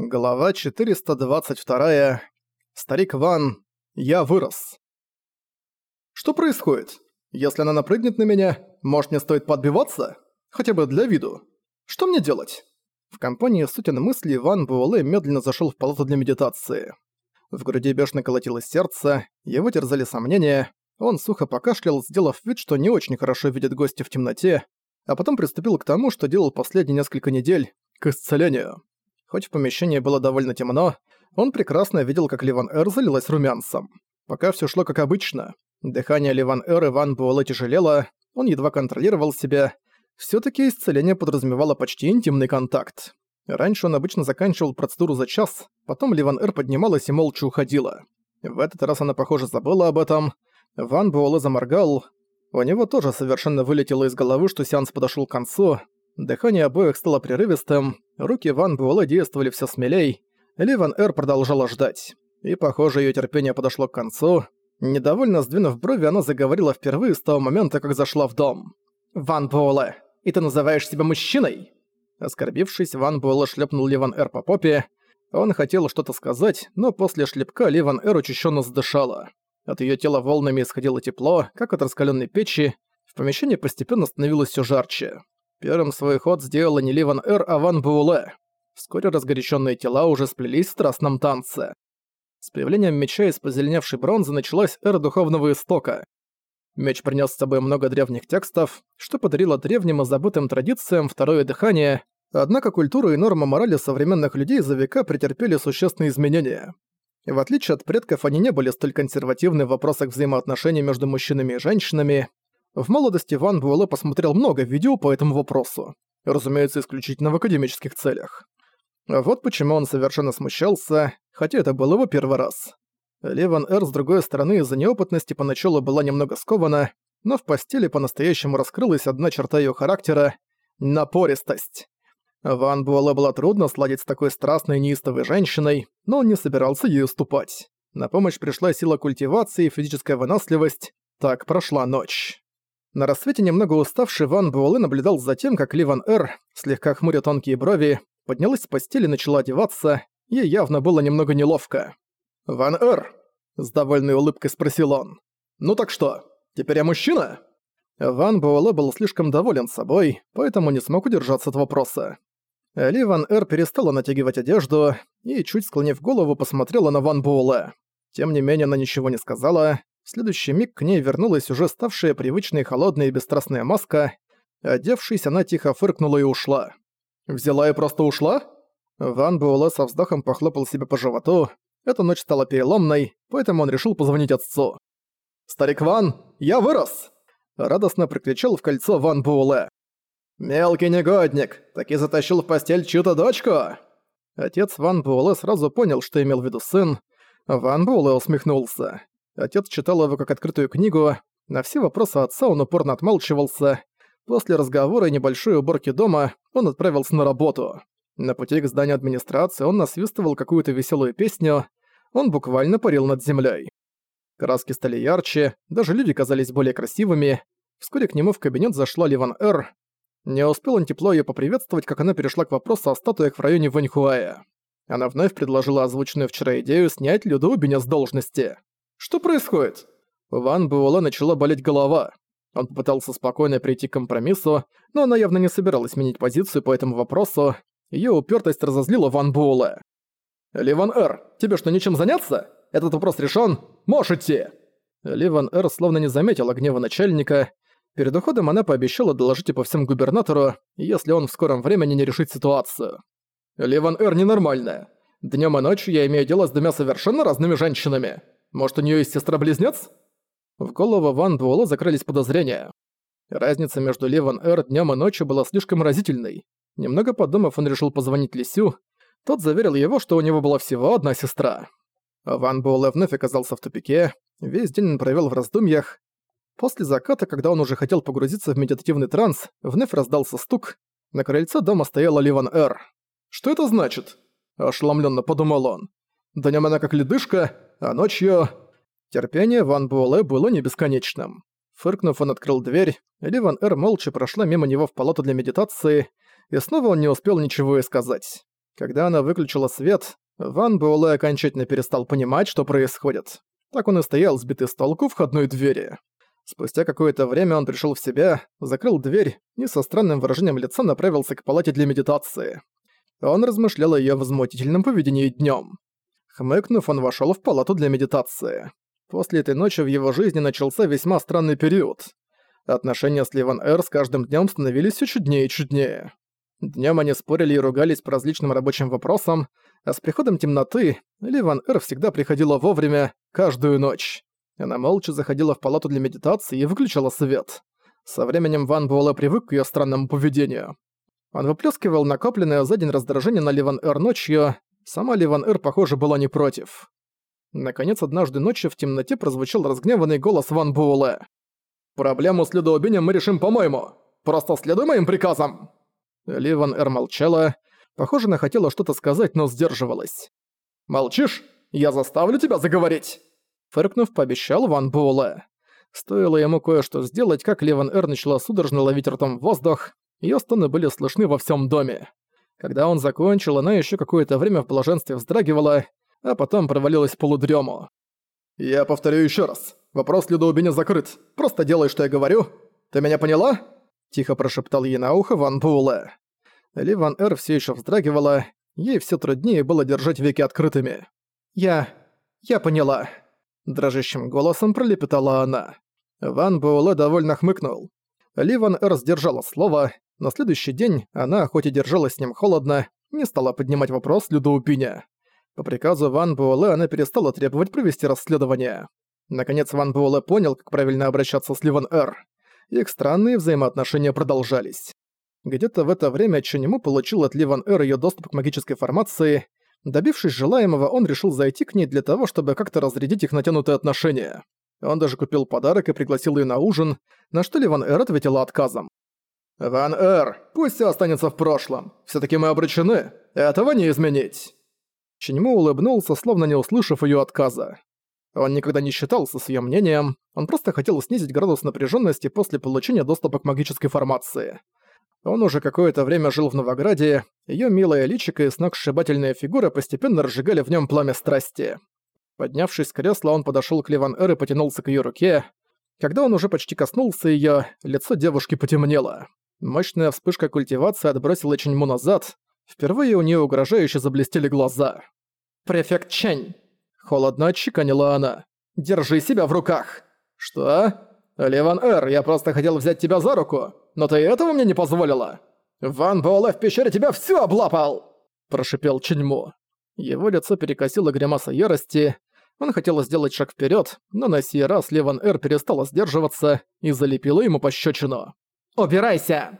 Глава 422. Старик Ван. Я вырос. Что происходит? Если она напрыгнет на меня, может мне стоит подбиваться? Хотя бы для виду. Что мне делать? В компании сутен мысли Ван Буэлэ медленно зашел в палату для медитации. В груди бешено колотилось сердце, его терзали сомнения, он сухо покашлял, сделав вид, что не очень хорошо видит гостя в темноте, а потом приступил к тому, что делал последние несколько недель, к исцелению. Хоть в помещении было довольно темно, он прекрасно видел, как Ливан Эр залилась румянцем. Пока все шло как обычно. Дыхание Ливан Эр и Ван Буэлэ тяжелело, он едва контролировал себя. все таки исцеление подразумевало почти интимный контакт. Раньше он обычно заканчивал процедуру за час, потом Ливан Эр поднималась и молча уходила. В этот раз она, похоже, забыла об этом. Ван Буэлэ заморгал. У него тоже совершенно вылетело из головы, что сеанс подошел к концу. Дыхание обоих стало прерывистым, руки Ван Буэлэ действовали все смелей, Ли Ван Эр продолжала ждать. И, похоже, ее терпение подошло к концу. Недовольно сдвинув брови, она заговорила впервые с того момента, как зашла в дом. «Ван Буэлэ, и ты называешь себя мужчиной?» Оскорбившись, Ван Буэлэ шлепнул Ли Ван Эр по попе. Он хотел что-то сказать, но после шлепка Ли Ван Эр учащенно задышала. От ее тела волнами исходило тепло, как от раскаленной печи. В помещении постепенно становилось все жарче. Первым свой ход сделала не Ливан Эр, а Ван Буэлэ. Вскоре разгоряченные тела уже сплелись в страстном танце. С появлением меча из позеленевшей бронзы началась эра духовного истока. Меч принес с собой много древних текстов, что подарило древним и забытым традициям второе дыхание, однако культура и нормы морали современных людей за века претерпели существенные изменения. В отличие от предков, они не были столь консервативны в вопросах взаимоотношений между мужчинами и женщинами, в молодости Ван Буэлэ посмотрел много видео по этому вопросу. Разумеется, исключительно в академических целях. Вот почему он совершенно смущался, хотя это был его первый раз. Леван Эр, с другой стороны, из-за неопытности поначалу была немного скована, но в постели по-настоящему раскрылась одна черта ее характера — напористость. Ван Буэлэ было трудно сладить с такой страстной неистовой женщиной, но он не собирался ей уступать. На помощь пришла сила культивации и физическая выносливость. Так прошла ночь. На рассвете немного уставший Ван Буэлэ наблюдал за тем, как Ливан Эр, слегка хмуря тонкие брови, поднялась с постели и начала одеваться, ей явно было немного неловко. «Ван Эр!» – с довольной улыбкой спросил он. «Ну так что, теперь я мужчина?» Ван Буэлэ был слишком доволен собой, поэтому не смог удержаться от вопроса. Ли Ван Эр перестала натягивать одежду и, чуть склонив голову, посмотрела на Ван Буэлэ. Тем не менее, она ничего не сказала, в следующий миг к ней вернулась уже ставшая привычной холодная и бесстрастная маска. Одевшись, она тихо фыркнула и ушла. «Взяла и просто ушла?» Ван Буэлэ со вздохом похлопал себя по животу. Эта ночь стала переломной, поэтому он решил позвонить отцу. «Старик Ван, я вырос!» Радостно прикричал в кольцо Ван Буэлэ. «Мелкий негодник, таки затащил в постель чью-то дочку!» Отец Ван Буэлэ сразу понял, что имел в виду сын. Ван Буэлэ усмехнулся. Отец читал его как открытую книгу. На все вопросы отца он упорно отмалчивался. После разговора и небольшой уборки дома он отправился на работу. На пути к зданию администрации он насвистывал какую-то веселую песню. Он буквально парил над землей. Краски стали ярче, даже люди казались более красивыми. Вскоре к нему в кабинет зашла Ливан Эр. Не успел он тепло ее поприветствовать, как она перешла к вопросу о статуях в районе Ваньхуая. Она вновь предложила озвученную вчера идею снять Люду с должности. Что происходит? Ван Буэлэ начала болеть голова. Он попытался спокойно прийти к компромиссу, но она явно не собиралась менять позицию по этому вопросу. Её упертость разозлила Ван Буэлэ. «Ливан Эр, тебе что, нечем заняться? Этот вопрос решен. Можешь идти!» Ливан Эр словно не заметила гнева начальника. Перед уходом она пообещала доложить по всем губернатору, если он в скором времени не решит ситуацию. «Ливан Эр ненормальная. Днём и ночью я имею дело с двумя совершенно разными женщинами. Может, у нее есть сестра-близнец? В голову Ван Буэлло закрылись подозрения. Разница между Ли Ван Эр днём и ночью была слишком разительной. Немного подумав, он решил позвонить Лисю. Тот заверил его, что у него была всего одна сестра. Ван Буэлэ вновь оказался в тупике. Весь день он провел в раздумьях. После заката, когда он уже хотел погрузиться в медитативный транс, вновь раздался стук. На крыльце дома стояла Ливан Эр. «Что это значит?» – ошеломленно подумал он. Днём она как ледышка, а ночью... Терпение Ван Буэлэ было не бесконечным. Фыркнув, он открыл дверь, Ли Ван Эр молча прошла мимо него в палату для медитации, и снова он не успел ничего и сказать. Когда она выключила свет, Ван Буэлэ окончательно перестал понимать, что происходит. Так он и стоял, сбитый с толку входной двери. Спустя какое-то время он пришел в себя, закрыл дверь и со странным выражением лица направился к палате для медитации. Он размышлял о её возмутительном поведении днём. Хмыкнув, он вошёл в палату для медитации. После этой ночи в его жизни начался весьма странный период. Отношения с Ливан Эр с каждым днём становились всё чуднее и чуднее. Днём они спорили и ругались по различным рабочим вопросам, а с приходом темноты Ливан Эр всегда приходила вовремя, каждую ночь. Она молча заходила в палату для медитации и выключала свет. Со временем Ван Буэлэ привык к её странному поведению. Он выплескивал накопленное за день раздражение на Ливан Эр ночью, сама Ливан Эр, похоже, была не против. Наконец, однажды ночью в темноте прозвучал разгневанный голос Ван Буэлэ. «Проблему с ледоубением мы решим по-моему. Просто следуй моим приказам!» Ливан Эр молчала. Похоже, она хотела что-то сказать, но сдерживалась. «Молчишь? Я заставлю тебя заговорить!» Фыркнув, пообещал Ван Буэлэ. Стоило ему кое-что сделать, как Ливан Эр начала судорожно ловить ртом воздух, её стоны были слышны во всем доме. Когда он закончил, она ещё какое-то время в блаженстве вздрагивала, а потом провалилась в полудрему. «Я повторю ещё раз. Вопрос Людоубиня закрыт. Просто делай, что я говорю. Ты меня поняла?» Тихо прошептал ей на ухо Ван Буэлэ. Ли Ван Эр всё ещё вздрагивала, ей всё труднее было держать веки открытыми. «Я... я поняла», дрожащим голосом пролепетала она. Ван Буэлэ довольно хмыкнул. Ли Ван Эр сдержала слово. На следующий день она, хоть и держалась с ним холодно, не стала поднимать вопрос Людоупиня. По приказу Ван Буэлэ она перестала требовать провести расследование. Наконец Ван Буэлэ понял, как правильно обращаться с Ли Ван Эр. Их странные взаимоотношения продолжались. Где-то в это время Ченему получил от Ли Ван Эр её доступ к магической формации, Добившись желаемого, он решил зайти к ней для того, чтобы как-то разрядить их натянутые отношения. Он даже купил подарок и пригласил ее на ужин, на что ли Ван Эр ответила отказом. «Ван Эр, пусть все останется в прошлом. все таки мы обречены. Этого не изменить». Чиньму улыбнулся, словно не услышав ее отказа. Он никогда не считался с ее мнением, он просто хотел снизить градус напряженности после получения доступа к магической формации. Он уже какое-то время жил в Новограде, ее милая личико и сногсшибательная фигура постепенно разжигали в нем пламя страсти. Поднявшись с кресла, он подошел к Ливан Эр и потянулся к ее руке. Когда он уже почти коснулся ее, лицо девушки потемнело. Мощная вспышка культивации отбросила Ченьму назад. Впервые у нее угрожающе заблестели глаза. «Префект Чэнь!» Холодно отчеканила она. «Держи себя в руках!» «Что?» «Ливан Эр, я просто хотел взять тебя за руку!» но ты этого мне не позволила? Ван Буэлэ в пещере тебя всё облапал!» Прошипел Чиньму. Его лицо перекосило гримаса ярости. Он хотел сделать шаг вперед, но на сей раз Леван Эр перестала сдерживаться и залепила ему пощечину. «Убирайся!»